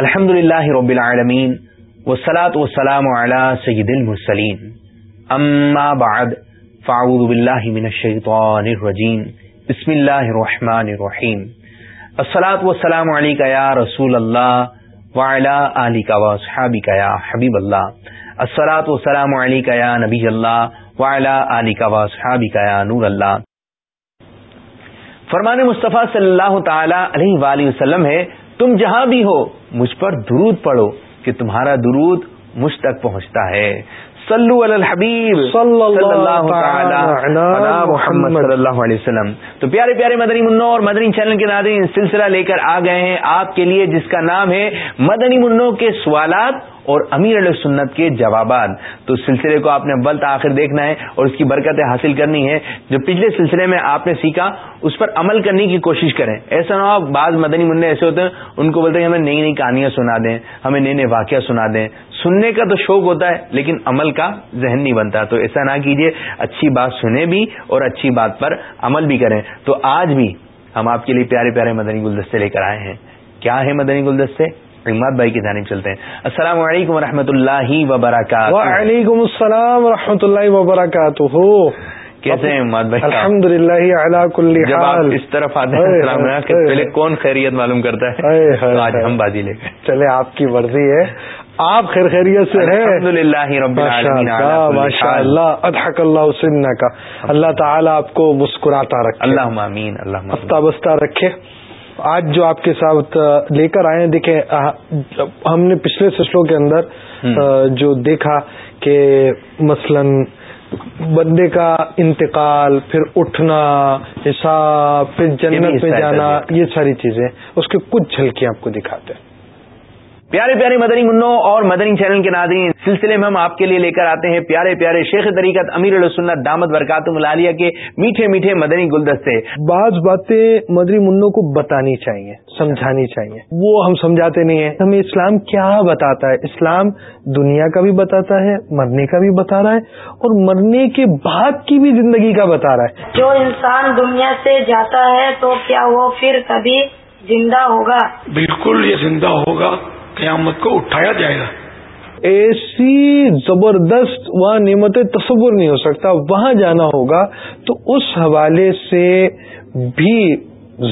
الحمد للہ رب العالمین والصلاة والسلام على سید المرسلین. اما بعد، فاعوذ باللہ من الشیطان الرجیم. بسم اللہ الرحمن الرحیم. الصلاة والسلام علیکہ یا رسول اللہ وعلا آلکہ واصحابکہ یا حبیب اللہ. الصلاة والسلام علیکہ یا نبی اللہ وعلا آلکہ واصحابکہ یا نور اللہ. فرمان مصطفیٰ صلی اللہ تعالی علیہ وآلہ وسلم ہے تم جہاں بھی ہو مجھ پر درود پڑھو کہ تمہارا درود مجھ تک پہنچتا ہے۔ صلو علی الحبیب صلی اللہ محمد. صلی اللہ علیہ وسلم۔ تو پیارے پیارے مدنی منو اور مدنی چینل کے ناظرین سلسلہ لے کر آ گئے ہیں آپ کے لیے جس کا نام ہے مدنی منو کے سوالات اور امیر علیہ سنت کے جوابات۔ تو اس سلسلے کو آپ نے اول آخر دیکھنا ہے اور اس کی برکتیں حاصل کرنی ہے جو پچھلے سلسلے میں آپ نے سیکھا، اس پر عمل کرنے کی کوشش کریں۔ ایسا نہ ہو، بعض مدنی منع ایسے ہوتے ہیں، ان کو بولتے ہیں، ہمیں نئی نئی کہانیاں سنا دیں، ہمیں نئے نئے واقعہ سنا دیں۔ سننے کا تو شوق ہوتا ہے، لیکن عمل کا ذہن نہیں بنتا۔ تو ایسا نہ کیجیے اچھی بات سنیں بھی اور اچھی بات پر عمل بھی کریں۔ تو آج بھی ہم آپ کے لیے پیارے پیارے مدنی گلدستے لے کر آئے ہیں۔ کیا ہے مدنی گلدستے؟ اماد بھائی کی جانب چلتے ہیں۔ السلام علیکم و رحمۃ اللہ وبرکاتہ۔ وعلیکم السلام و رحمۃ اللہ وبرکاتہ۔ کیسے ہیں اماد بھائی الحمد للہ جب آپ اس طرف آتے ہیں السلام پہلے کون خیریت معلوم کرتا ہے؟ آج ہم بازی لے کر چلے آپ کی مرضی ہے۔ آپ خیر خیریت سے ہیں۔ الحمد للہ رب ماشاء اللہ ادحک اللہ سن کا اللہ تعالیٰ آپ کو مسکراتا رکھے۔ اللہ امین اللہ بستہ رکھے۔ آج جو آپ کے ساتھ لے کر آئے ہیں دیکھیں ہم نے پچھلے سلسلوں کے اندر جو دیکھا کہ مثلا بندے کا انتقال پھر اٹھنا حساب پھر جنت میں جانا یہ ساری چیزیں اس کے کچھ جھلکیاں آپ کو دکھاتے ہیں۔ پیارے پیارے مدنی منو اور مدنی چینل کے ناظرین سلسلے میں ہم آپ کے لیے لے کر آتے ہیں پیارے پیارے شیخ طریقت امیر السنت دامت برکات ملالیہ کے میٹھے میٹھے مدنی گلدستے۔ بعض باتیں مدنی منوں کو بتانی چاہیے سمجھانی چاہیے وہ ہم سمجھاتے نہیں ہیں۔ ہمیں اسلام کیا بتاتا ہے؟ اسلام دنیا کا بھی بتاتا ہے مرنے کا بھی بتا رہا ہے اور مرنے کے بعد کی بھی زندگی کا بتا رہا ہے۔ جو انسان دنیا سے جاتا ہے تو کیا وہ پھر کبھی زندہ ہوگا؟ بالکل یہ زندہ ہوگا۔ قیامت کو اٹھایا جائے گا۔ ایسی زبردست وہاں نعمت تصور نہیں ہو سکتا وہاں جانا ہوگا تو اس حوالے سے بھی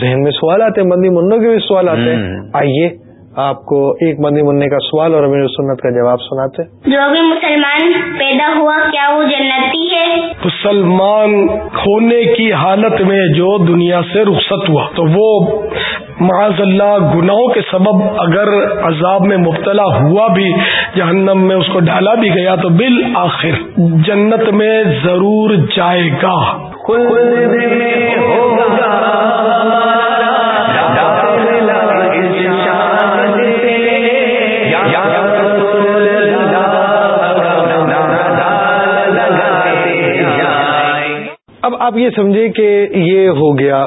ذہن میں سوال آتے مندی منوں کے بھی سوال آتے ہیں۔ آئیے۔ آپ کو ایک مندی منع کا سوال اور امیر سنت کا جواب سناتے جو بھی مسلمان پیدا ہوا کیا وہ جنتی ہے؟ مسلمان ہونے کی حالت میں جو دنیا سے رخصت ہوا تو وہ معاذ اللہ گناہوں کے سبب اگر عذاب میں مبتلا ہوا بھی جہنم میں اس کو ڈالا بھی گیا تو بالآخر جنت میں ضرور جائے گا۔ اب آپ یہ سمجھے کہ یہ ہو گیا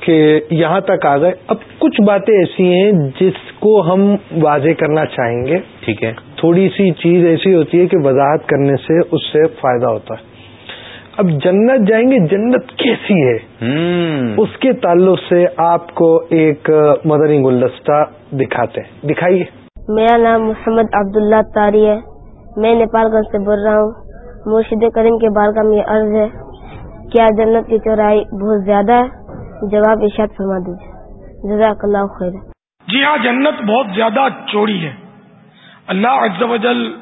کہ یہاں تک آ گئے۔ اب کچھ باتیں ایسی ہیں جس کو ہم واضح کرنا چاہیں گے۔ ٹھیک ہے۔ تھوڑی سی چیز ایسی ہوتی ہے کہ وضاحت کرنے سے اس سے فائدہ ہوتا ہے۔ اب جنت جائیں گے جنت کیسی ہے؟ اس کے تعلق سے آپ کو ایک مدنی گلدستہ دکھاتے ہیں۔ دکھائیے۔ میرا نام محمد عبداللہ تاری ہے۔ میں نیپال گنج سے بول رہا ہوں۔ مرشد کریم کے بار کا یہ عرض ہے۔ کیا جنت کی چورائی بہت زیادہ ہے؟ جواب ارشاد فرما دیجیے جزاک اللہ خیر۔ جی ہاں جنت بہت زیادہ چوڑی ہے۔ اللہ عز و جل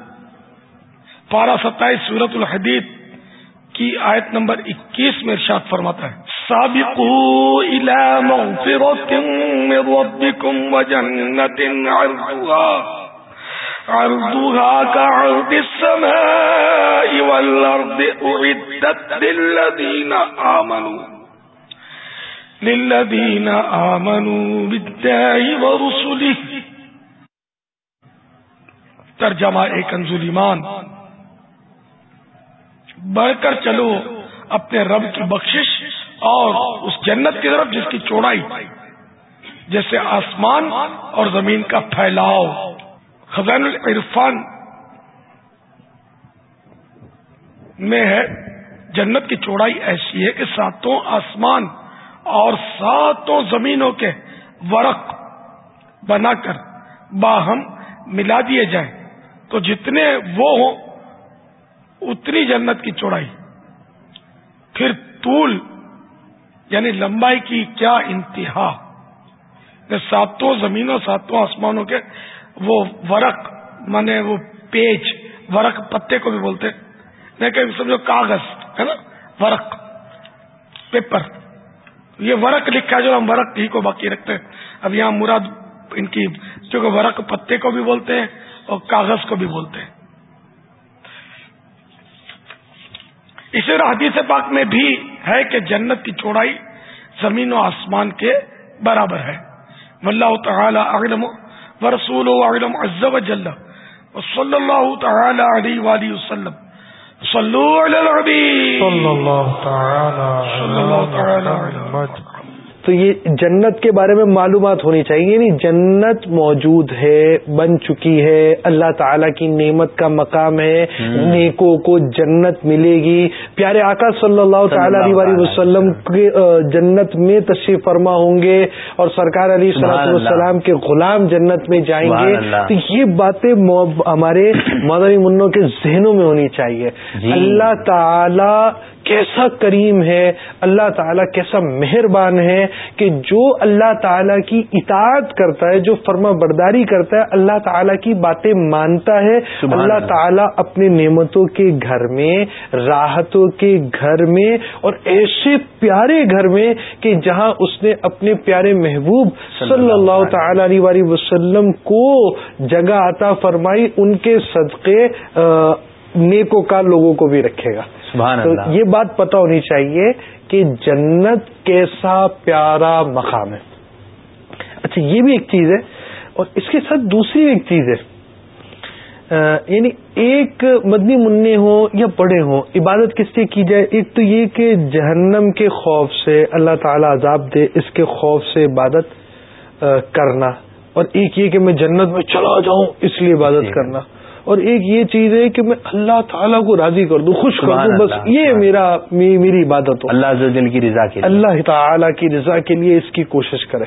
پارہ ستائیس سورت الحدید کی آیت نمبر اکیس میں ارشاد فرماتا ہے۔ سابقوا الى مغفرت من ربكم وجنت عرضها۔ عرضها كعرض السماء والأرض أعدت للذين آمنوا للذين آمنوا بالله ورسله. ترجمہ ایک انزول ایمان۔ بڑھ کر چلو اپنے رب کی بخشش اور اس جنت کی طرف جس کی چوڑائی، جیسے آسمان اور زمین کا پھیلاؤ۔ خزان العرفان میں ہے جنت کی چوڑائی ایسی ہے کہ ساتوں آسمان اور ساتوں زمینوں کے ورق بنا کر باہم ملا دیے جائیں۔ تو جتنے وہ ہوں، اتنی جنت کی چوڑائی۔ پھر طول یعنی لمبائی کی کیا انتہا؟ ساتوں زمینوں، ساتوں آسمانوں کے وہ ورق مانے وہ پیج ورق پتے کو بھی بولتے لیکن سمجھو کاغذ، ہے نا؟ ورق، پیپر۔ یہ ورق لکھا ہے جو ہم ورق ہی کو باقی رکھتے ہیں۔ اب یہاں مراد ان کی کیونکہ ورق پتے کو بھی بولتے ہیں اور کاغذ کو بھی بولتے ہیں۔ اسی طرح حدیث پاک میں بھی ہے کہ جنت کی چوڑائی زمین و آسمان کے برابر ہے۔ واللہ تعالی اعلم۔ ورسول اعلم عز و جل وصلی اللہ تعالی علیہ وآلہ وسلم صلو علی العبی صلی اللہ تعالی صلی اللہ تعالی علیہ تو یہ جنت کے بارے میں معلومات ہونی چاہیے یعنی جنت موجود ہے بن چکی ہے اللہ تعالیٰ کی نعمت کا مقام ہے نیکوں کو جنت ملے گی۔ پیارے آقا صلی اللہ تعالی علیہ وسلم کے جنت میں تشریف فرما ہوں گے اور سرکار علی صلاح والسلام کے غلام جنت میں جائیں گے۔ تو یہ باتیں ہمارے مدنی منوں کے ذہنوں میں ہونی چاہیے۔ جی۔ اللہ تعالی کیسا کریم ہے اللہ تعالیٰ کیسا مہربان ہے کہ جو اللہ تعالیٰ کی اطاعت کرتا ہے جو فرما برداری کرتا ہے اللہ تعالیٰ کی باتیں مانتا ہے۔ اللہ تعالیٰ اپنے نعمتوں کے گھر میں راحتوں کے گھر میں اور ایسے پیارے گھر میں کہ جہاں اس نے اپنے پیارے محبوب صلی اللہ تعالی علیہ وسلم کو جگہ عطا فرمائی ان کے صدقے نیکو کا لوگوں کو بھی رکھے گا۔ سبحان تو اللہ۔ یہ بات پتہ ہونی چاہیے کہ جنت کیسا پیارا مقام ہے۔ اچھا یہ بھی ایک چیز ہے اور اس کے ساتھ دوسری ایک چیز ہے۔ یعنی ایک مدنی منع ہو یا بڑے ہوں عبادت کس سے کی جائے؟ ایک تو یہ کہ جہنم کے خوف سے اللہ تعالی عذاب دے اس کے خوف سے عبادت کرنا۔ اور ایک یہ کہ میں جنت میں چلا جاؤں اس لیے عبادت کرنا۔ اور ایک یہ چیز ہے کہ میں اللہ تعالیٰ کو راضی کر دوں خوش کر دوں بس یہ میرا میری عبادت ہو۔ اللہ کی رضا کے اللہ تعالیٰ کی رضا کے لیے اس کی کوشش کرے۔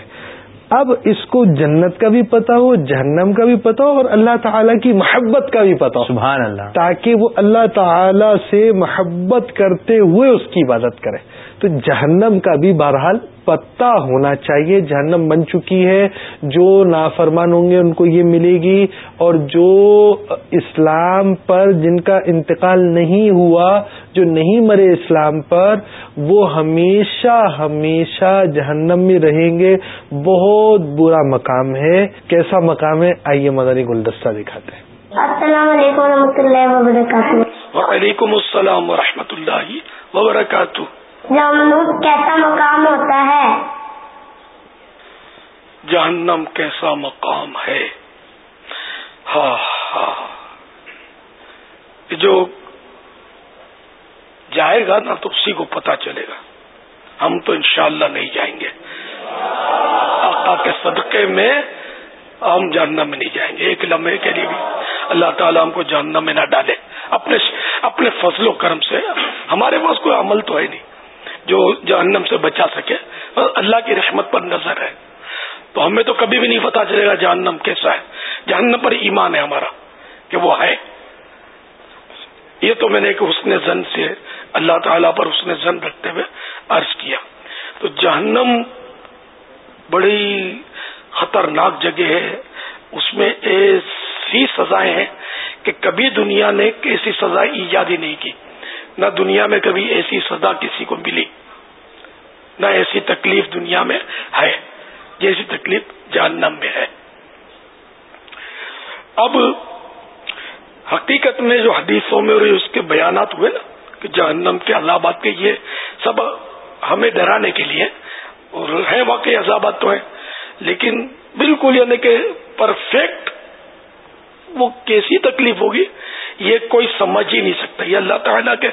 اب اس کو جنت کا بھی پتا ہو جہنم کا بھی پتا ہو اور اللہ تعالیٰ کی محبت کا بھی پتا ہو۔ سبحان اللہ۔ تاکہ وہ اللہ تعالی سے محبت کرتے ہوئے اس کی عبادت کرے۔ تو جہنم کا بھی بہرحال پتہ ہونا چاہیے۔ جہنم بن چکی ہے۔ جو نافرمان ہوں گے ان کو یہ ملے گی۔ اور جو اسلام پر جن کا انتقال نہیں ہوا جو نہیں مرے اسلام پر وہ ہمیشہ ہمیشہ جہنم میں رہیں گے۔ بہت برا مقام ہے۔ کیسا مقام ہے؟ آئیے مدنی گلدستہ دکھاتے ہیں۔ السلام علیکم و رحمۃ اللہ وبرکاتہ۔ وعلیکم السلام ورحمۃ اللہ وبرکاتہ۔ جہنم کیسا مقام ہوتا ہے؟ جہنم کیسا مقام ہے؟ ہاں ہاں جو جائے گا نا تو اسی کو پتا چلے گا۔ ہم تو انشاءاللہ نہیں جائیں گے۔ آقا کے صدقے میں ہم جہنم میں نہیں جائیں گے۔ ایک لمحے کے لیے بھی۔ اللہ تعالیٰ ہم کو جہنم میں نہ ڈالے۔ اپنے اپنے فضل و کرم سے ہمارے پاس کوئی عمل تو ہے نہیں۔ جو جہنم سے بچا سکے اللہ کی رحمت پر نظر ہے۔ تو ہمیں تو کبھی بھی نہیں پتا چلے گا جہنم کیسا ہے۔ جہنم پر ایمان ہے ہمارا کہ وہ ہے۔ یہ تو میں نے ایک حسن زن سے اللہ تعالی پر حسن زن رکھتے ہوئے عرض کیا۔ تو جہنم بڑی خطرناک جگہ ہے۔ اس میں ایسی سزائیں ہیں کہ کبھی دنیا نے ایسی سزا ایجاد ہی نہیں کی۔ نہ دنیا میں کبھی ایسی سزا کسی کو ملی، نہ ایسی تکلیف دنیا میں ہے جیسی تکلیف جہنم میں ہے۔ اب حقیقت میں جو حدیثوں میں اور اس کے بیانات ہوئے نا، کہ جہنم کے عذابات کے یہ سب ہمیں ڈرانے کے لیے اور ہیں واقعی عذابات تو ہیں، لیکن بالکل یعنی کہ پرفیکٹ وہ کیسی تکلیف ہوگی یہ کوئی سمجھ ہی نہیں سکتا۔ یہ اللہ تعالیٰ کے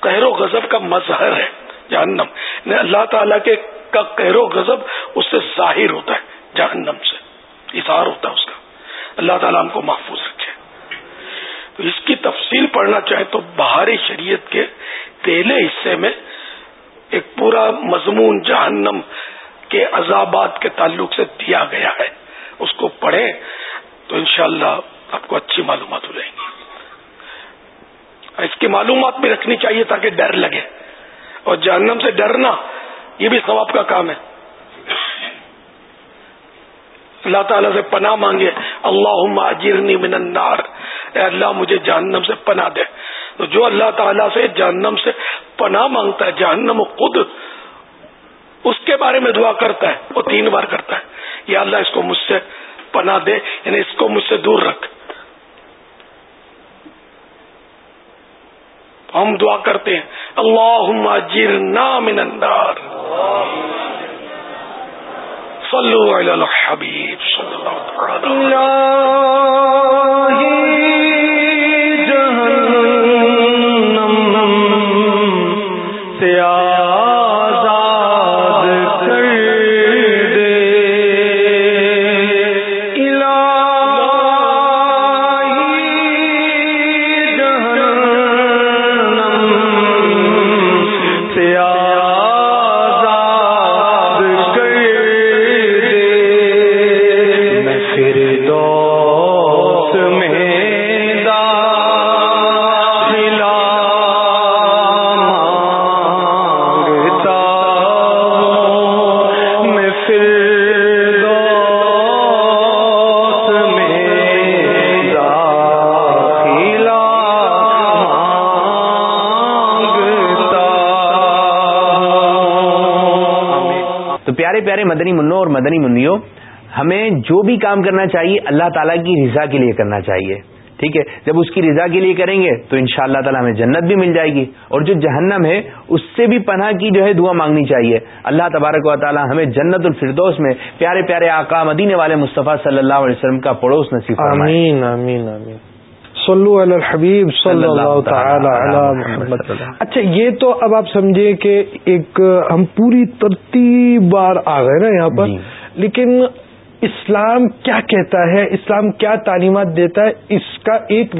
قہر و غضب کا مظہر ہے جہنم۔ اللہ تعالیٰ کے کا قہر و غضب اس سے ظاہر ہوتا ہے جہنم سے۔ اظہار ہوتا ہے اس کا۔ اللہ تعالیٰ ہم کو محفوظ رکھے۔ تو اس کی تفصیل پڑھنا چاہے تو بہاری شریعت کے پہلے حصے میں ایک پورا مضمون جہنم کے عذابات کے تعلق سے دیا گیا ہے۔ اس کو پڑھیں تو انشاءاللہ شاء آپ کو اچھی معلومات ہو جائیں گی۔ اس کی معلومات بھی رکھنی چاہیے تاکہ ڈر لگے۔ اور جہنم سے ڈرنا یہ بھی ثواب کا کام ہے۔ اللہ تعالیٰ سے پناہ مانگے اللہ اجرنی من النار اے اللہ مجھے جہنم سے پناہ دے۔ تو جو اللہ تعالیٰ سے جہنم سے پناہ مانگتا ہے، جہنم خود اس کے بارے میں دعا کرتا ہے، وہ تین بار کرتا ہے۔ یا اللہ اس کو مجھ سے پناہ دے یعنی اس کو مجھ سے دور رکھ۔ ہم دعا کرتے ہیں۔ اللہ جرنا من النار۔ صلو علی الحبیب صلی اللہ علیہ وسلم۔ مدنی منو اور مدنی منو ہمیں جو بھی کام کرنا چاہیے، اللہ تعالیٰ کی رضا کے لیے کرنا چاہیے۔ ٹھیک ہے؟ جب اس کی رضا کے لیے کریں گے، تو ان شاء اللہ تعالیٰ ہمیں جنت بھی مل جائے گی۔ اور جو جہنم ہے، اس سے بھی پناہ کی جو ہے دعا مانگنی چاہیے۔ اللہ تبارک و تعالیٰ ہمیں جنت الفردوس میں پیارے پیارے آقا مدینے والے مصطفیٰ صلی اللہ علیہ وسلم کا پڑوس نصیب آمین آمین آمین۔ صلو علی الحبیب صلی اللہ تعالی علی محمد اچھا یہ تو اب آپ سمجھے کہ ایک ہم پوری ترتیب بار آ گئے نا یہاں پر جی۔ لیکن اسلام کیا کہتا ہے؟ اسلام کیا تعلیمات دیتا ہے؟ اس کا ایک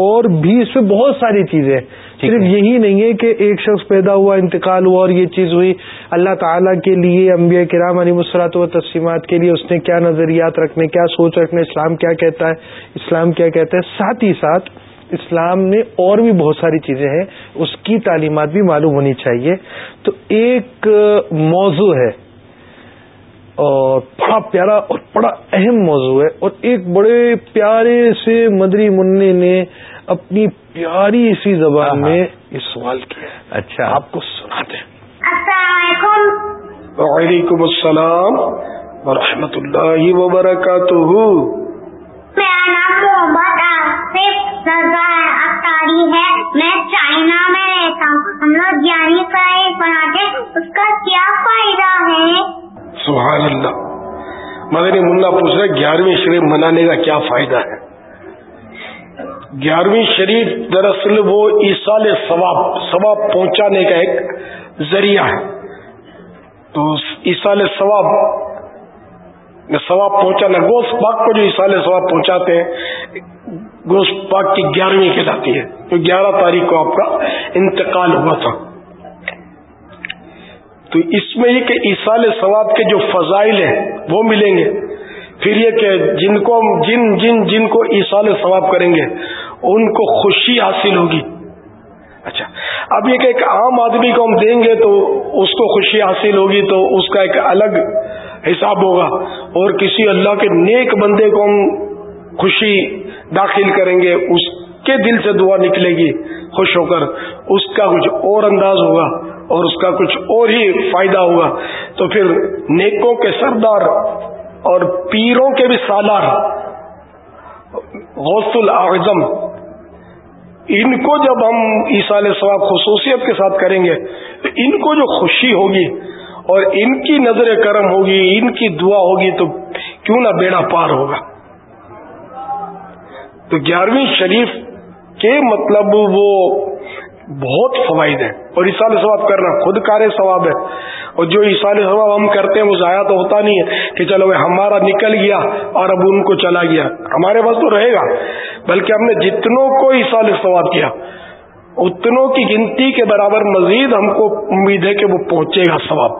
اور بھی اس میں بہت ساری چیزیں صرف یہی نہیں ہے کہ ایک شخص پیدا ہوا انتقال ہوا اور یہ چیز ہوئی اللہ تعالیٰ کے لیے انبیاء کرام علی مسرات و تسلیمات کے لیے اس نے کیا نظریات رکھنے کیا سوچ رکھنے اسلام کیا کہتا ہے اسلام کیا کہتا ہے؟ ساتھ ہی ساتھ اسلام میں اور بھی بہت ساری چیزیں ہیں اس کی تعلیمات بھی معلوم ہونی چاہیے۔ تو ایک موضوع ہے اور بڑا پیارا اور بڑا اہم موضوع ہے اور ایک بڑے پیارے سے مدری منع نے اپنی پیاری اسی زبان۔ میں یہ سوال کیا اچھا۔ آپ کو سناتے وعلیکم السلام ورحمۃ اللہ وبرکاتہ۔ میرا نام محمد ہے۔ میں چائنا میں رہتا ہوں۔ ہم لوگ جانی کا پڑھاتے اس کا کیا فائدہ ہے؟ سبحان اللہ۔ مگر ملا پوچھ رہے گیارہویں شریف منانے کا کیا فائدہ ہے؟ گیارہویں شریف دراصل وہ ایسال ثواب ثواب پہنچانے کا ایک ذریعہ ہے۔ تو ایسال ثواب ثواب پہنچانا، گوشت پاک کو جو ایسال ثواب پہنچاتے ہیں، گوشت پاک کی گیارہویں کہلاتی ہے۔ تو گیارہ تاریخ کو آپ کا انتقال ہوا تھا۔ تو اس میں یہ کہ ایسال ثواب کے جو فضائل ہیں، وہ ملیں گے۔ پھر یہ کہ جن کو جن جن جن کو ایسال ثواب کریں گے، ان کو خوشی حاصل ہوگی۔ اچھا اب یہ کہ ایک عام آدمی کو ہم دیں گے تو اس کو خوشی حاصل ہوگی تو اس کا ایک الگ حساب ہوگا۔ اور کسی اللہ کے نیک بندے کو ہم خوشی داخل کریں گے، اس کے دل سے دعا نکلے گی خوش ہو کر۔ اس کا کچھ اور انداز ہوگا اور اس کا کچھ اور ہی فائدہ ہوگا۔ تو پھر نیکوں کے سردار اور پیروں کے بھی سالار. غوث الاعظم ان کو جب ہم عیسال ثواب خصوصیت کے ساتھ کریں گے، تو ان کو جو خوشی ہوگی اور ان کی نظر کرم ہوگی، ان کی دعا ہوگی، تو کیوں نہ بیڑا پار ہوگا؟ تو گیارہویں شریف کے مطلب وہ بہت فوائد ہیں اور عیسال ثواب کرنا خود کار ثواب ہے اور جو عیسال ثواب ہم کرتے ہیں وہ ضائع تو ہوتا نہیں ہے کہ چلو ہمارا نکل گیا اور اب ان کو چلا گیا۔ ہمارے پاس تو رہے گا، بلکہ ہم نے جتنوں کو عیسال ثواب کیا، اتنوں کی گنتی کے برابر مزید ہم کو امید ہے کہ وہ پہنچے گا ثواب۔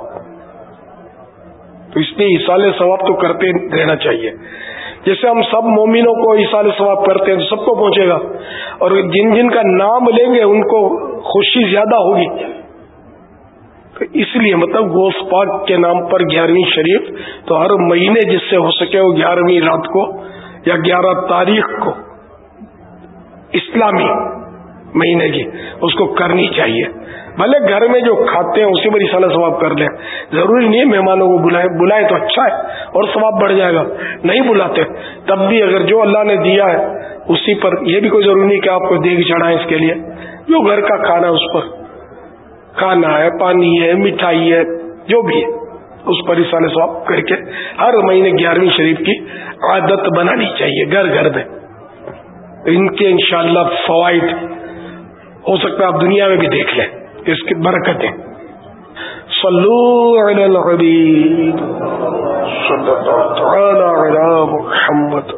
تو اس لیے عیسال ثواب تو کرتے رہنا چاہیے۔ جیسے ہم سب مومنوں کو ایسال ثواب کرتے ہیں تو سب کو پہنچے گا۔ اور جن جن کا نام لیں گے، ان کو خوشی زیادہ ہوگی۔ تو اس لیے مطلب گوس پاک کے نام پر گیارہویں شریف تو ہر مہینے جس سے ہو سکے وہ گیارہویں رات کو یا گیارہ تاریخ کو اسلامی مہینے کی اس کو کرنی چاہیے۔ بھلے گھر میں جو کھاتے ہیں، اسی پر سال ثواب کر لیں۔ ضروری نہیں ہے مہمانوں کو بلائیں بلائیں تو اچھا ہے اور ثواب بڑھ جائے گا۔ نہیں بلاتے۔ تب بھی اگر جو اللہ نے دیا ہے، اسی پر یہ بھی کوئی ضروری نہیں کہ آپ کو دیگ چڑھائیں اس کے لیے۔ جو گھر کا کھانا ہے، اس پر کھانا ہے، پانی ہے، مٹھائی ہے، جو بھی ہے، اس پر سال ثواب کر کے ہر مہینے گیارہویں شریف کی عادت بنانی چاہیے، گھر گھر میں۔ ان کے انشاءاللہ فوائد ہو سکتا ہے آپ دنیا میں بھی دیکھ لیں۔ اس کی برکتیں۔ صلو علی الحبیب محمد۔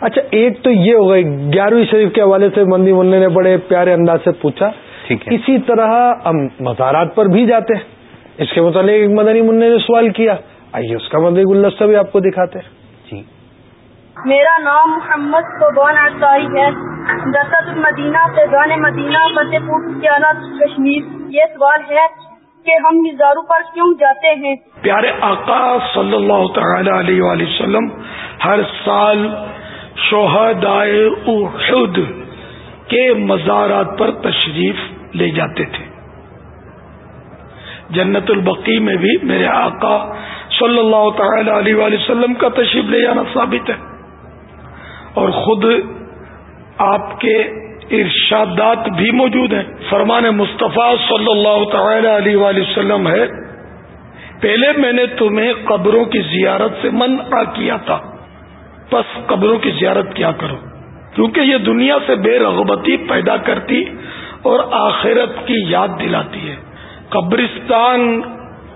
اچھا ایک تو یہ ہو گئی گیارہویں شریف کے حوالے سے مندی منع نے بڑے پیارے انداز سے پوچھا۔ اسی طرح ہم مزارات پر بھی جاتے ہیں۔ اس کے متعلق ایک مدنی منع نے سوال کیا۔ آئیے اس کا مدنی گلدستہ بھی آپ کو دکھاتے ہیں۔ میرا نام محمد صوبان انصاری ہے۔ دسد المدینہ سے دان مدینہ فتح پور کشمیر۔ یہ سوال ہے کہ ہم مزاروں پر کیوں جاتے ہیں؟ پیارے آقا صلی اللہ تعالی علیہ وآلہ وسلم، ہر سال شہدائے احد کے مزارات پر تشریف لے جاتے تھے۔ جنت البقی میں بھی میرے آقا صلی اللہ تعالی علیہ وآلہ وسلم کا تشریف لے جانا ثابت ہے۔ اور خود آپ کے ارشادات بھی موجود ہیں۔ فرمان مصطفیٰ صلی اللہ تعالی علیہ وآلہ وسلم ہے، پہلے میں نے تمہیں قبروں کی زیارت سے منع کیا تھا بس قبروں کی زیارت کیا کرو؟ کیونکہ یہ دنیا سے بے رغبتی پیدا کرتی اور آخرت کی یاد دلاتی ہے۔ قبرستان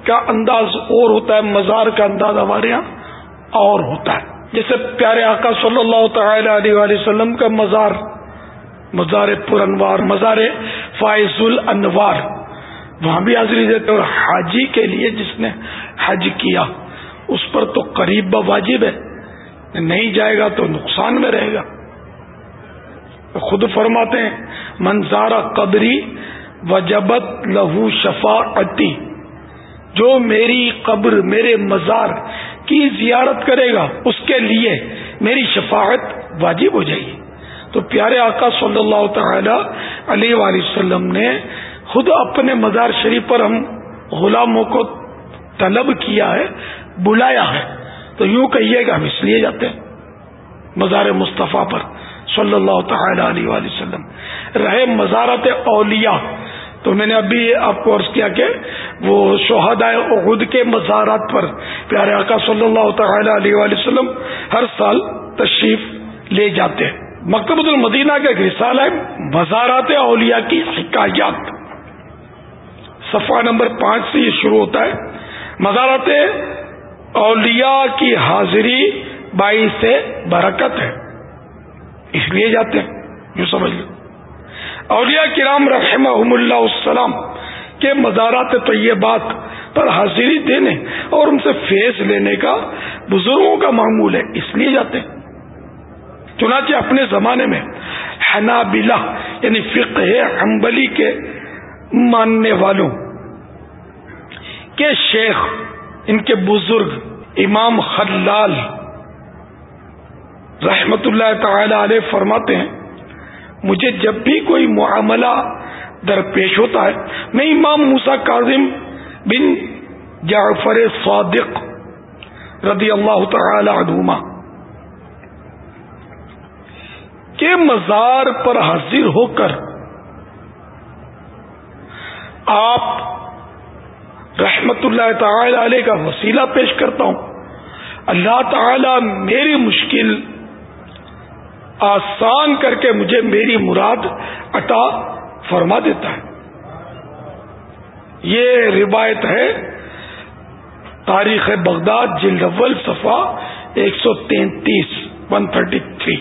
کا انداز اور ہوتا ہے، مزار کا انداز ہمارے یہاں اور ہوتا ہے۔ جیسے پیارے آقا صلی اللہ تعالی علیہ وآلہ وسلم کا مزار مزار پر انوار مزار فائز الانوار، وہاں بھی حاضری دیتے اور حاجی کے لیے جس نے حج کیا، اس پر تو قریب واجب ہے، نہیں جائے گا تو نقصان میں رہے گا۔ خود فرماتے ہیں منظارہ قبری وجبت لہو شفا جو میری قبر، میرے مزار کی زیارت کرے گا، اس کے لیے میری شفاعت واجب ہو جائے گی۔ تو پیارے آقا صلی اللہ تعالی علیہ وآلہ وسلم نے خود اپنے مزار شریف پر ہم غلاموں کو طلب کیا ہے، بلایا ہے۔ تو یوں کہیے گا ہم اس لیے جاتے ہیں مزار مصطفیٰ پر صلی اللہ تعالی علیہ وآلہ وسلم۔ رہے مزارت اولیاء۔ تو میں نے ابھی آپ کو عرض کیا کہ وہ شہدائے عہد کے مزارات پر پیارے آقا صلی اللہ تعالی علیہ وآلہ وسلم ہر سال تشریف لے جاتے ہیں۔ مکتبۃ المدینہ کا ایک رسالہ ہے، مزارات اولیاء کی حکایات۔ صفحہ نمبر پانچ سے یہ شروع ہوتا ہے۔ مزارات اولیاء کی حاضری بائی سے برکت ہے۔ اس لیے جاتے ہیں۔ یوں سمجھ لو۔ اولیاء کرام رحمہ اللہ السلام کے مزارات طیبات پر حاضری دینے اور ان سے فیض لینے کا بزرگوں کا معمول ہے، اس لیے جاتے ہیں۔ چنانچہ اپنے زمانے میں حنابلہ یعنی فقہ حنبلی کے ماننے والوں کے شیخ، ان کے بزرگ امام خلال رحمت اللہ تعالی علیہ فرماتے ہیں مجھے جب بھی کوئی معاملہ درپیش ہوتا ہے، میں امام موسا کاظم بن جعفر صادق رضی اللہ تعالی عنہما کے مزار پر حاضر ہو کر آپ رحمت اللہ تعالی علیہ کا وسیلہ پیش کرتا ہوں۔ اللہ تعالی میری مشکل آسان کر کے مجھے میری مراد عطا فرما دیتا ہے۔ یہ روایت ہے تاریخ بغداد جلد اول صفا ایک سو تینتیس ون تھرٹی تھری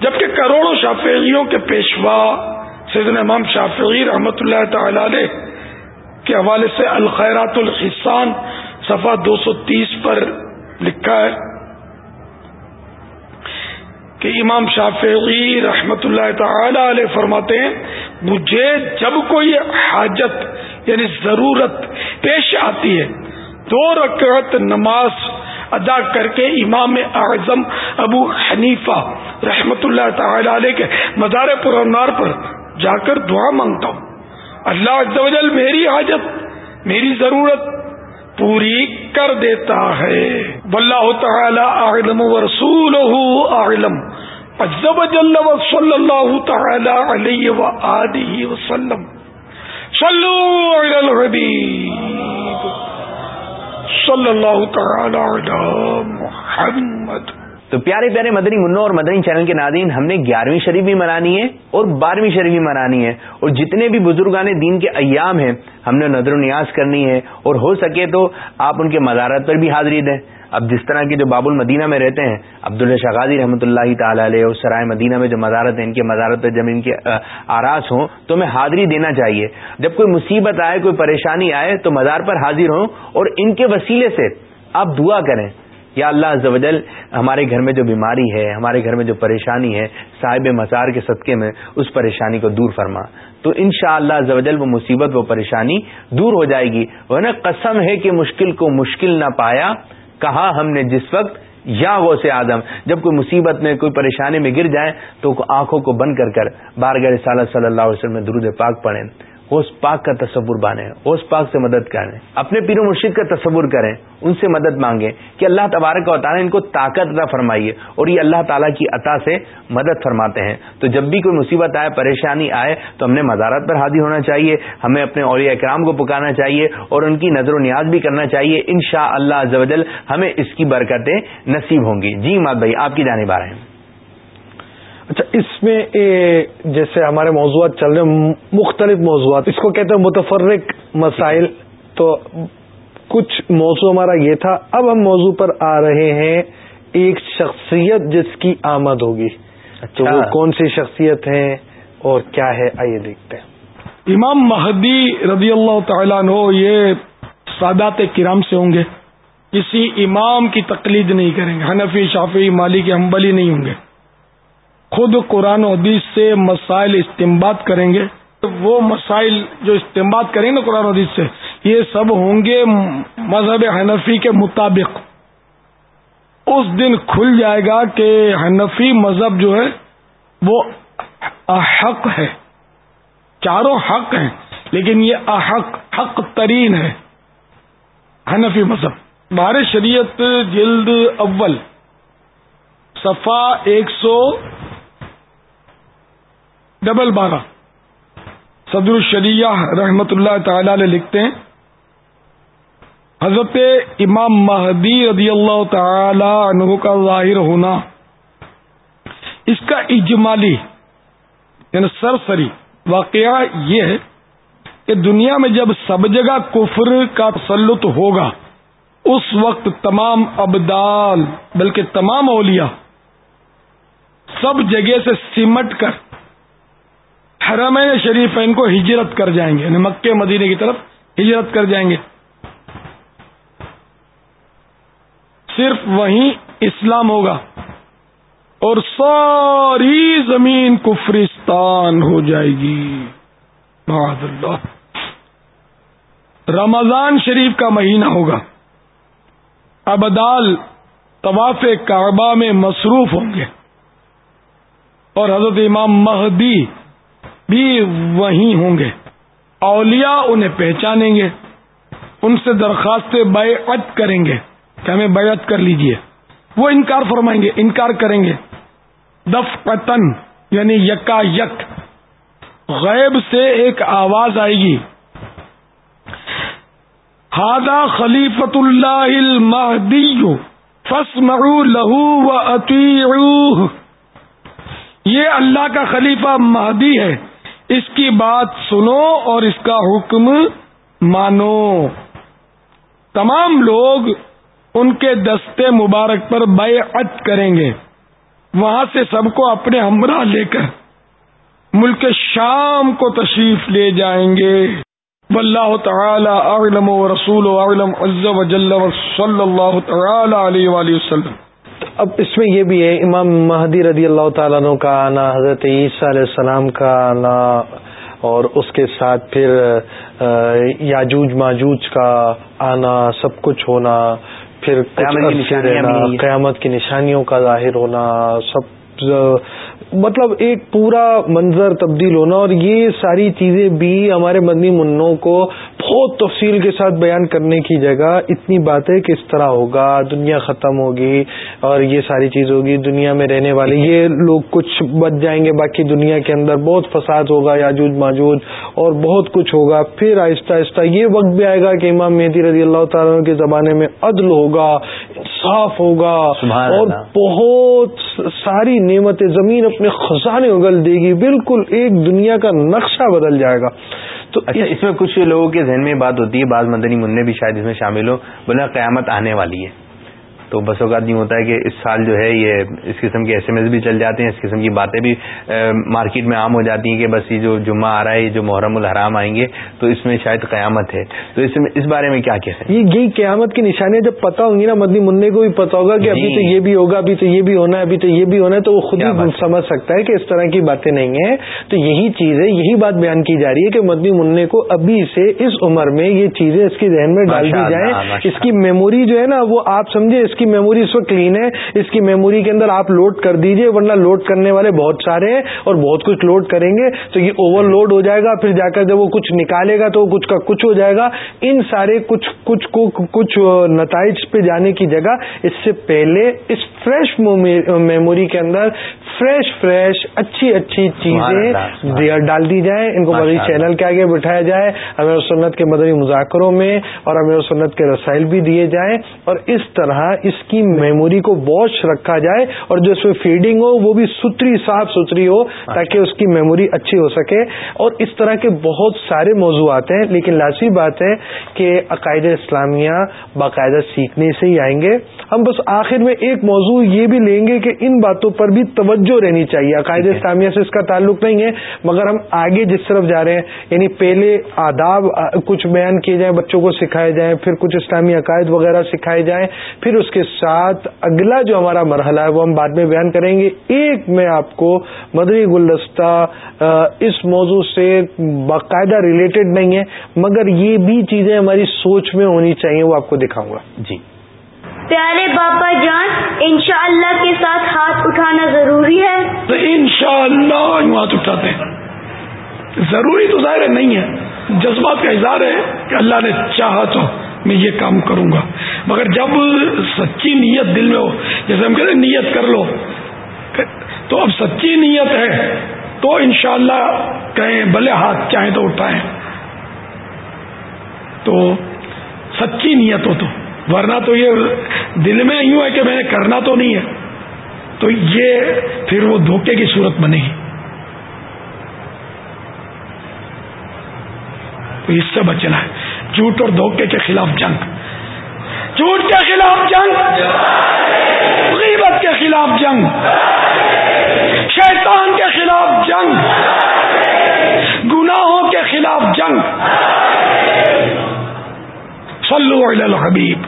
جبکہ کروڑوں شافعیوں کے پیشوا سیدن امام شافعی رحمت اللہ تعالی علیہ کے حوالے سے الخیرات الحسان صفحہ دو سو تیس پر لکھا ہے۔ کہ امام شافعی رحمت اللہ تعالی علیہ فرماتے ہیں، مجھے جب کوئی حاجت یعنی ضرورت پیش آتی ہے، دو رکعت نماز ادا کر کے امام اعظم ابو حنیفہ رحمت اللہ تعالی علیہ کے مزار پرنار پر جا کر دعا مانگتا ہوں۔ اللہ عز و جل میری حاجت، میری ضرورت پوری کر دیتا ہے۔ واللہ تعالی اعلم و رسول اعلم۔ عزب جل و صلی اللہ تعالی علیہ و آلہ وسلم۔ صلو علی الحبیب۔ صلی اللہ تعالی علی محمد۔ تو پیارے پیارے مدنی منو اور مدنی چینل کے ناظرین، ہم نے گیارہویں شریف بھی منانی ہے اور بارہویں شریف بھی منانی ہے۔ اور جتنے بھی بزرگان دین کے ایام ہیں، ہم نے نظر و نیاز کرنی ہے۔ اور ہو سکے تو آپ ان کے مزارت پر بھی حاضری دیں۔ اب جس طرح کے جو باب المدینہ میں رہتے ہیں، عبداللہ شاغازی رحمۃ اللہ تعالی علیہ اور سرائے مدینہ میں جو مزارت ہیں، ان کے مزارت پر جب ان کے آراس ہوں، تو ہمیں حاضری دینا چاہیے۔ جب کوئی مصیبت آئے، کوئی پریشانی آئے، تو مزار پر حاضر ہوں۔ اور ان کے وسیلے سے آپ دعا کریں۔ یا اللہ زوجل ہمارے گھر میں جو بیماری ہے، ہمارے گھر میں جو پریشانی ہے، صاحب مزار کے صدقے میں اس پریشانی کو دور فرما۔ تو ان شاء اللہ زوجل وہ مصیبت، وہ پریشانی دور ہو جائے گی۔ وہ نا قسم ہے کہ مشکل کو مشکل نہ پایا۔ کہا ہم نے جس وقت یا وہ سے آدم جب کوئی مصیبت میں، کوئی پریشانی میں گر جائے تو آنکھوں کو بند کر کر بارگاہ صلی اللہ علیہ وسلم میں درود پاک پڑھیں۔ اوس پاک کا تصور بانے، اوس پاک سے مدد کریں اپنے پیر و مرشید کا تصور کریں، ان سے مدد مانگیں کہ اللہ تبارک کا تعالیٰ ان کو طاقت عطا فرمائیے اور یہ اللہ تعالیٰ کی عطا سے مدد فرماتے ہیں۔ تو جب بھی کوئی مصیبت آئے، پریشانی آئے، تو ہم نے مزارت پر حاضر ہونا چاہیے، ہمیں اپنے اولیاء اکرام کو پکانا چاہیے اور ان کی نظر و نیاز بھی کرنا چاہیے۔ ان شاء اللہ ہمیں اس کی برکتیں نصیب ہوں گی۔ جی مات بھائی، آپ کی جانب آ رہے ہیں۔ اچھا اس میں جیسے ہمارے موضوعات چل رہے ہیں مختلف موضوعات۔ اس کو کہتے ہیں متفرق مسائل۔ تو کچھ موضوع ہمارا یہ تھا۔ اب ہم موضوع پر آ رہے ہیں۔ ایک شخصیت جس کی آمد ہوگی۔ تو وہ اچھا۔ کون سی شخصیت ہے اور کیا ہے؟ آئیے دیکھتے ہیں۔ امام مہدی رضی اللہ تعالیٰ عنہ یہ سادات کرام سے ہوں گے۔ کسی امام کی تقلید نہیں کریں گے۔ حنفی شافی مالی کے ہمبلی نہیں ہوں گے۔ خود قرآن و حدیث سے مسائل استعمال کریں گے۔ وہ مسائل جو استعمال کریں گے قرآن و حدیث سے، یہ سب ہوں گے مذہب حنفی کے مطابق۔ اس دن کھل جائے گا کہ حنفی مذہب جو ہے، وہ احق ہے۔ چاروں حق ہیں، لیکن یہ احق، حق ترین ہے۔ حنفی مذہب۔ بار شریعت جلد اول صفا ایک سو ڈبل بارہ صدر الشریعہ رحمت اللہ تعالی علیہ لکھتے ہیں، حضرت امام مہدی رضی اللہ تعالی عنہ کا ظاہر ہونا، اس کا اجمالی یعنی سرسری واقعہ یہ ہے کہ دنیا میں جب سب جگہ کفر کا تسلط ہوگا، اس وقت تمام ابدال، بلکہ تمام اولیاء، سب جگہ سے سمٹ کر حرمین شریف ان کو ہجرت کر جائیں گے یعنی مکے مدینے کی طرف ہجرت کر جائیں گے۔ صرف وہیں اسلام ہوگا اور ساری زمین کفرستان ہو جائے گی۔ اللہ۔ رمضان شریف کا مہینہ ہوگا۔ ابدال طواف کعبہ میں مصروف ہوں گے۔ اور حضرت امام مہدی بھی وہیں ہوں گے۔ اولیاء انہیں پہچانیں گے۔ ان سے درخواست بیعت کریں گے۔ کہ ہمیں بیعت کر لیجیے۔ وہ انکار فرمائیں گے، انکار کریں گے۔ دف پتن یعنی یکا یک غیب سے ایک آواز آئے گی۔ ہادا خلیفت اللہ المہدی فسمعوا لہو و یہ اللہ کا خلیفہ مہدی ہے۔ اس کی بات سنو اور اس کا حکم مانو۔ تمام لوگ ان کے دستے مبارک پر بیعت کریں گے۔ وہاں سے سب کو اپنے ہمراہ لے کر ملک شام کو تشریف لے جائیں گے۔ واللہ تعالی اعلم و رسول و اعلم عز و جل و صلی اللہ تعالی علیہ وآلہ وسلم۔ اب اس میں یہ بھی ہے امام مہدی رضی اللہ تعالیٰ عنہ کا آنا حضرت عیسیٰ علیہ السلام کا آنا اور اس کے ساتھ پھر یاجوج ماجوج کا آنا سب کچھ ہونا پھر قیامت کی نشانیوں کا ظاہر ہونا سب مطلب ایک پورا منظر تبدیل ہونا اور یہ ساری چیزیں بھی ہمارے مدنی منوں کو بہت تفصیل کے ساتھ بیان کرنے کی جگہ اتنی باتیں کس طرح ہوگا دنیا ختم ہوگی اور یہ ساری چیز ہوگی دنیا میں رہنے والے یہ لوگ کچھ بچ جائیں گے باقی دنیا کے اندر بہت فساد ہوگا یاجوج ماجوج اور بہت کچھ ہوگا۔ پھر آہستہ آہستہ یہ وقت بھی آئے گا کہ امام مہدی رضی اللہ تعالیٰ کے زمانے میں عدل ہوگا صاف ہوگا اور بہت ساری نعمت زمین اپنے خزانے اگل دے گی بالکل ایک دنیا کا نقشہ بدل جائے گا۔ تو اچھا اس میں کچھ لوگوں کے ذہن میں بات ہوتی ہے بعض مدنی منع بھی شاید اس میں شامل ہو بولنا قیامت آنے والی ہے۔ تو بس اوقات نہیں ہوتا ہے کہ اس سال جو ہے یہ اس قسم کے ایس ایم ایس بھی چل جاتے ہیں اس قسم کی باتیں بھی مارکیٹ میں عام ہو جاتی ہیں کہ بس یہ جو جمعہ آ رہا ہے یہ جو محرم الحرام آئیں گے تو اس میں شاید قیامت ہے۔ تو اس میں اس بارے میں کیا کہتے ہیں؟ یہ یہی قیامت کی نشانیاں جب پتا ہوں گی نا مدنی منع کو بھی پتا ہوگا کہ ابھی تو جی۔ یہ بھی ہوگا ابھی تو یہ بھی ہونا ہے ابھی تو یہ بھی ہونا ہے تو وہ خود ہی سمجھ سکتا ہے کہ اس طرح کی باتیں نہیں ہیں۔ تو یہی چیز ہے یہی بات بیان کی جا رہی ہے کہ مدنی منع کو ابھی سے اس عمر میں یہ چیزیں اس کی ذہن میں ڈال دی جائیں۔ اس کی میموری جو ہے نا وہ آپ سمجھے اس کی میموری اس وقت ہے اس کی میموری کے اندر آپ لوڈ کر دیجیے ورنہ لوڈ کرنے والے بہت سارے ہیں اور بہت کچھ لوڈ کریں گے تو یہ اوور لوڈ ہو جائے گا پھر جا کر جب وہ کچھ نکالے گا تو کچھ کا کچھ ہو جائے گا۔ ان سارے کچھ کچھ کو کچھ نتائج پہ جانے کی جگہ اس سے پہلے اس فریش میموری کے اندر فریش فریش اچھی اچھی چیزیں ڈال دی جائیں۔ ان کو مدنی چینل کے آگے بٹھایا جائے امیر سنت کے مدنی مذاکروں میں اور امیر سنت کے رسائل بھی دیے جائیں۔ اور اس طرح اس کی میموری کو واش رکھا جائے اور جو اس میں فیڈنگ ہو وہ بھی ستری صاف ستھری ہو تاکہ اس کی میموری اچھی ہو سکے۔ اور اس طرح کے بہت سارے موضوعات ہیں لیکن لازمی بات ہے کہ عقائد اسلامیہ باقاعدہ سیکھنے سے ہی آئیں گے۔ ہم بس آخر میں ایک موضوع یہ بھی لیں گے کہ ان باتوں پر بھی توجہ رہنی چاہیے۔ عقائد اسلامیہ سے اس کا تعلق نہیں ہے مگر ہم آگے جس طرف جا رہے ہیں یعنی پہلے آداب کچھ بیان کیے جائیں بچوں کو سکھائے جائیں پھر کچھ اسلامی عقائد وغیرہ سکھائے جائیں پھر اس کے ساتھ اگلا جو ہمارا مرحلہ ہے وہ ہم بعد میں بیان کریں گے۔ ایک میں آپ کو مدری گلدستہ اس موضوع سے باقاعدہ ریلیٹڈ نہیں ہے مگر یہ بھی چیزیں ہماری سوچ میں ہونی چاہیے وہ آپ کو دکھاؤں گا۔ جی۔ پیارے باپا جان انشاءاللہ کے ساتھ ہاتھ اٹھانا ضروری ہے۔ تو انشاءاللہ ہاتھ اٹھاتے ہیں۔ ضروری تو ظاہر نہیں ہے۔ جذبات کا اظہار ہے کہ اللہ نے چاہا تو۔ میں یہ کام کروں گا۔ مگر جب سچی نیت دل میں ہو، جیسے ہم کہتے ہیں نیت کر لو۔ تو اب سچی نیت ہے تو انشاءاللہ کہیں بھلے ہاتھ چاہیں تو اٹھائیں۔ تو سچی نیت ہو تو۔ ورنہ تو یہ دل میں یوں ہے کہ میں نے کرنا تو نہیں ہے۔ تو یہ پھر وہ دھوکے کی صورت بنے گی۔ تو اس سے بچنا ہے۔ جھوٹ اور دھوکے کے خلاف جنگ۔ جھوٹ کے خلاف جنگ۔ غیبت کے خلاف جنگ۔ شیطان کے خلاف جنگ۔ گناہوں کے خلاف جنگ۔ صلو علی الحبیب۔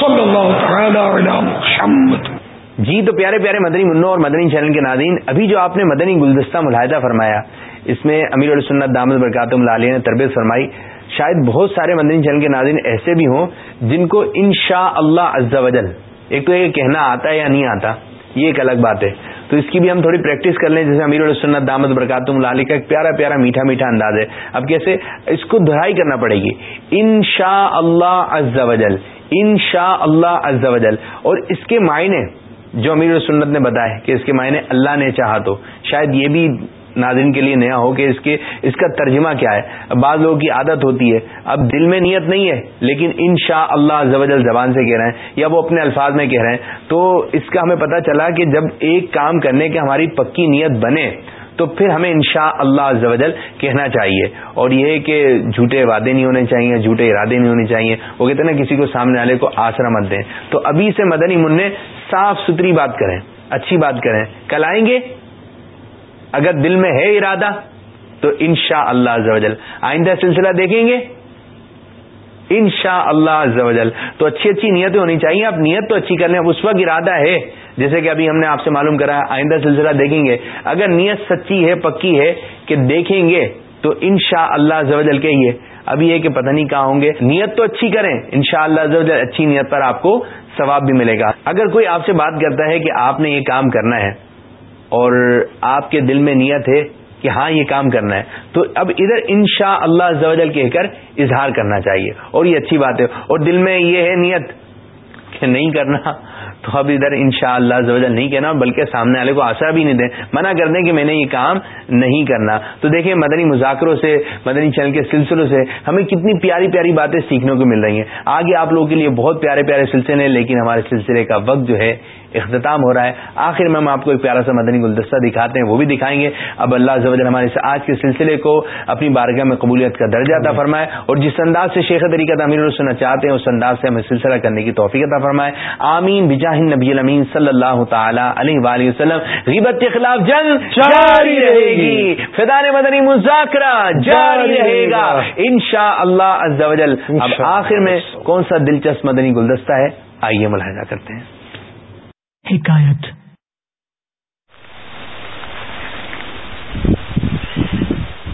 صلی اللہ تعالی علی محمد۔ جی تو پیارے پیارے مدنی منو اور مدنی چینل کے ناظرین، ابھی جو آپ نے مدنی گلدستہ ملاحدہ فرمایا، اس میں امیر السنت دامد برکاتم لالی نے تربیت فرمائی۔ شاید بہت سارے مدنی چینل کے ناظرین ایسے بھی ہوں جن کو ان شاء اللہ وجل ایک تو یہ کہنا آتا ہے یا نہیں آتا، یہ ایک الگ بات ہے۔ تو اس کی بھی ہم تھوڑی پریکٹس کر لیں، جیسے امیر السنت دامد برکاتم لالی کا ایک پیارا پیارا میٹھا میٹھا انداز ہے۔ اب کیسے؟ اس کو دہرائی کرنا پڑے گی۔ ان شاء اللہ وجل ان شاء اللہ وجل اور اس کے معنی جو امیر السنت نے بتایا کہ اس کے معنی اللہ نے چاہا تو، شاید یہ بھی ناظرین کے لیے نیا ہو کہ اس کے اس کا ترجمہ کیا ہے۔ بعض لوگوں کی عادت ہوتی ہے۔ اب دل میں نیت نہیں ہے، لیکن ان شاء اللہ زبل زبان سے کہہ رہے ہیں یا وہ اپنے الفاظ میں کہہ رہے ہیں۔ تو اس کا ہمیں پتہ چلا کہ جب ایک کام کرنے کے ہماری پکی نیت بنے، تو پھر ہمیں ان شاء اللہ زوجل کہنا چاہیے۔ اور یہ کہ جھوٹے وعدے نہیں ہونے چاہیے، جھوٹے ارادے نہیں ہونے چاہیے۔ وہ کہتے ہیں نا، کسی کو سامنے والے کو آسرا مت دیں۔ تو ابھی سے مدنی منع، صاف ستھری بات کریں، اچھی بات کریں۔ کل آئیں گے اگر دل میں ہے ارادہ، تو انشاء اللہ آئندہ سلسلہ دیکھیں گے؟ ان شاء اللہ تو اچھی اچھی نیتیں ہونی چاہیے۔ آپ نیت تو اچھی کر لیں، اس وقت ارادہ ہے۔ جیسے کہ ابھی ہم نے آپ سے معلوم کرا آئندہ سلسلہ دیکھیں گے۔ اگر نیت سچی ہے، پکی ہے کہ دیکھیں گے، تو ان شاء اللہ زوجل کہیے۔ ابھی یہ کہ پتہ نہیں کہاں ہوں گے۔ نیت تو اچھی کریں ان شاء اللہ اچھی نیت پر آپ کو ثواب بھی ملے گا۔ اگر کوئی آپ سے بات کرتا ہے کہ آپ نے یہ کام کرنا ہے اور آپ کے دل میں نیت ہے کہ ہاں یہ کام کرنا ہے۔ تو اب ادھر ان شاء اللہ زوجل کہہ کر اظہار کرنا چاہیے۔ اور یہ اچھی بات ہے۔ اور دل میں یہ ہے نیت کہ نہیں کرنا، تو اب ادھر ان شاء اللہ نہیں کہنا، بلکہ سامنے والے کو آسرا بھی نہیں دیں۔ منع کر دیں کہ میں نے یہ کام نہیں کرنا۔ تو دیکھیں، مدنی مذاکروں سے، مدنی چل کے سلسلوں سے ہمیں کتنی پیاری پیاری باتیں سیکھنے کو مل رہی ہیں۔ آگے آپ لوگوں کے لیے بہت پیارے پیارے سلسلے ہیں، لیکن ہمارے سلسلے کا وقت جو ہے اختتام ہو رہا ہے۔ آخر میں ہم آپ کو ایک پیارا سا مدنی گلدستہ دکھاتے ہیں وہ بھی دکھائیں گے۔ اب اللہ زبر ہمارے سے آج کے سلسلے کو اپنی بارگاہ میں قبولیت کا درجہ عطا فرمائے اور جس انداز سے شیخ طریقہ تعمیر سننا چاہتے ہیں اس انداز سے ہمیں سلسلہ کرنے کی توفیق عطا فرمائے۔ آمین۔ بجاہ نبی الامین صلی اللہ تعالی علیہ وآلہ وسلم۔ غیبت کے خلاف جنگ جاری رہے گی۔ فدان مدنی مذاکرہ جاری رہے گا۔ ان شاء اللہ اب آخر میں کون سا دلچسپ مدنی گلدستہ ہے؟ آئیے ملاحظہ کرتے ہیں۔ حکایت۔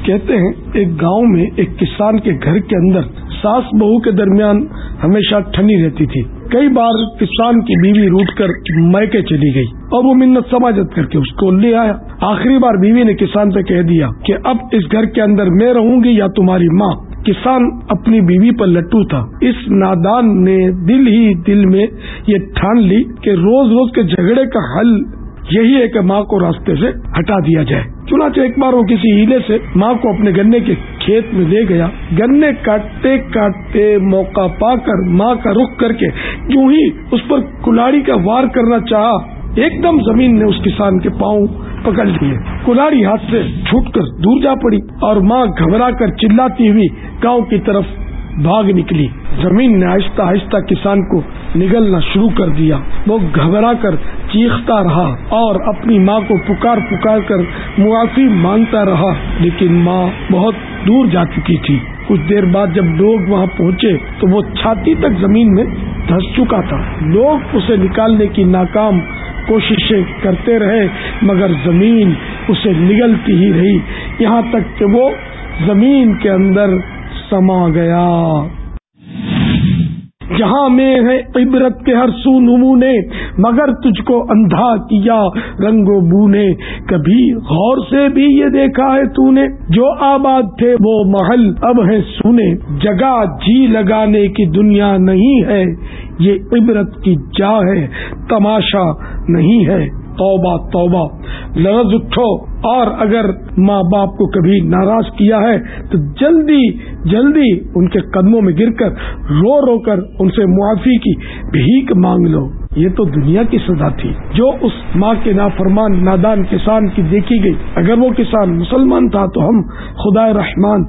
کہتے ہیں، ایک گاؤں میں ایک کسان کے گھر کے اندر ساس بہو کے درمیان ہمیشہ ٹھنی رہتی تھی۔ کئی بار کسان کی بیوی روٹ کر میکے چلی گئی اور وہ منت سماجت کر کے اس کو لے آیا۔ آخری بار بیوی نے کسان پہ کہہ دیا کہ اب اس گھر کے اندر میں رہوں گی یا تمہاری ماں۔ کسان اپنی بیوی پر لٹو تھا۔ اس نادان نے دل ہی دل میں یہ ٹھان لی کہ روز روز کے جھگڑے کا حل یہی ہے کہ ماں کو راستے سے ہٹا دیا جائے۔ چنانچہ ایک بار وہ کسی ہیلے سے ماں کو اپنے گنے کے کھیت میں لے گیا۔ گنے کاٹتے کاٹتے موقع پا کر ماں کا رخ کر کے یوں ہی اس پر کلاڑی کا وار کرنا چاہا۔ ایک دم زمین نے اس کسان کے پاؤں پکڑ لیے۔ کلاڑی ہاتھ سے چھوٹ کر دور جا پڑی اور ماں گھبرا کر چلاتی ہوئی گاؤں کی طرف بھاگ نکلی۔ زمین نے آہستہ آہستہ کسان کو نگلنا شروع کر دیا۔ وہ گھبرا کر چیختا رہا اور اپنی ماں کو پکار پکار کر معافی مانگتا رہا، لیکن ماں بہت دور جا چکی تھی۔ کچھ دیر بعد جب لوگ وہاں پہنچے تو وہ چھاتی تک زمین میں دھس چکا تھا۔ لوگ اسے نکالنے کی ناکام کوششیں کرتے رہے، مگر زمین اسے نگلتی ہی رہی۔ یہاں تک کہ وہ زمین کے اندر سما گیا۔ جہاں میں ہے عبرت کے ہر سو نمونے، مگر تجھ کو اندھا کیا رنگ و بو نے کبھی غور سے بھی یہ دیکھا ہے تو نے جو آباد تھے وہ محل اب ہے سونے۔ جگہ جی لگانے کی دنیا نہیں ہے، یہ عبرت کی جا ہے، تماشا نہیں ہے۔ توبہ توبہ۔ لفظ اٹھو۔ اور اگر ماں باپ کو کبھی ناراض کیا ہے، تو جلدی جلدی ان کے قدموں میں گر کر، رو رو کر ان سے معافی کی، بھیک مانگ لو۔ یہ تو دنیا کی سزا تھی۔ جو اس ماں کے نافرمان، نادان کسان کی دیکھی گئی۔ اگر وہ کسان مسلمان تھا، تو ہم خدا رحمان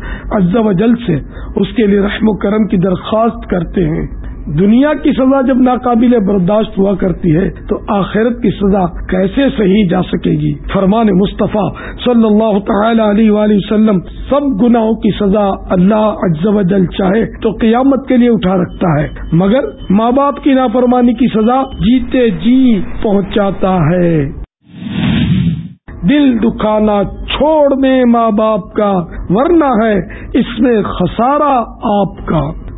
و جلد سے اس کے لیے رحم و کرم کی درخواست کرتے ہیں۔ دنیا کی سزا جب ناقابل برداشت ہوا کرتی ہے تو آخرت کی سزا کیسے صحیح جا سکے گی؟ فرمان مصطفیٰ صلی اللہ تعالی علیہ وآلہ وسلم، سب گناہوں کی سزا اللہ اجز و جل چاہے تو قیامت کے لیے اٹھا رکھتا ہے۔ مگر ماں باپ کی نافرمانی کی سزا جیتے جی پہنچاتا ہے۔ دل دکھانا چھوڑ دیں ماں باپ کا، ورنہ ہے اس میں خسارہ آپ کا۔